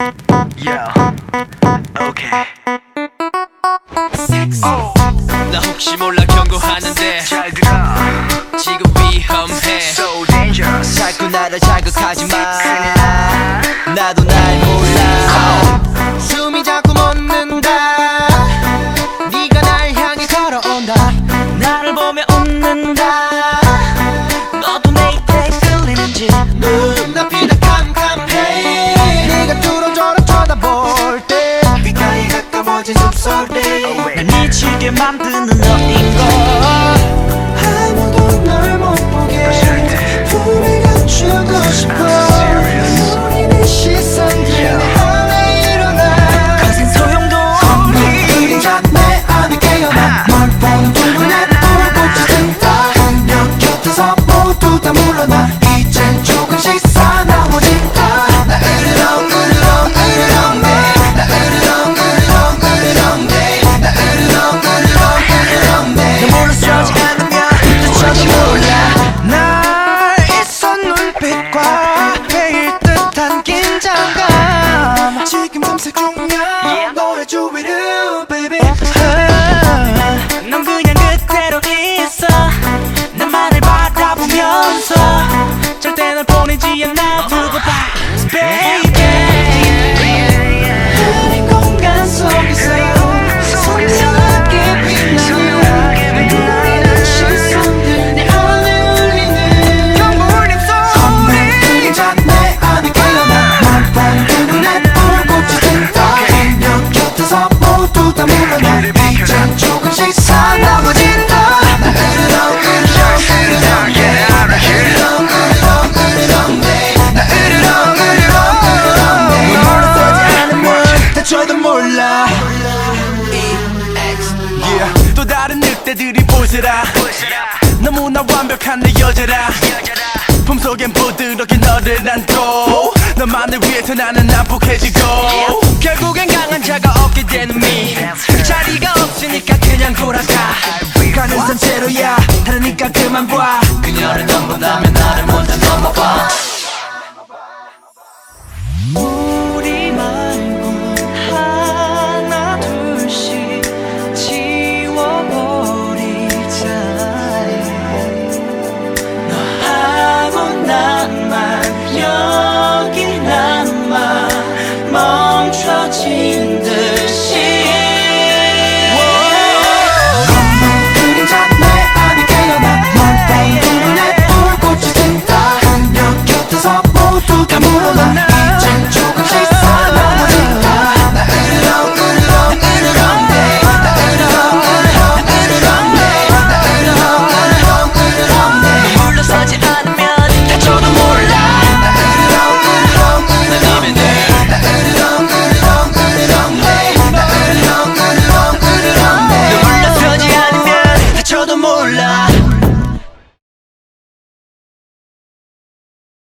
Yeah. Okay. 나 혹시 몰라 경고하는데 잘 들어. 지금 위험해 So dangerous. 자꾸 나를 자극하지 마 가까워진 숨소리 날 미치게 만드는 너인 걸 중이야 너의 주위를 baby 있어. 나만을 바라보면서 절대 널 보내지 않아. 두고 봐 다른 늑대들이 보세라. 너무나 완벽한 내 여자라. 품속엔 부드럽게 너를 안고 너만을 위해서 나는 난폭해지고 결국엔 강한 자가 없게 되는 미. 자리가 없으니까 그냥 돌아가. 가는 산채로야. 다르니까 그만 봐. 그녀를 넘본다면 나를 먼저 넘어봐